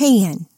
pan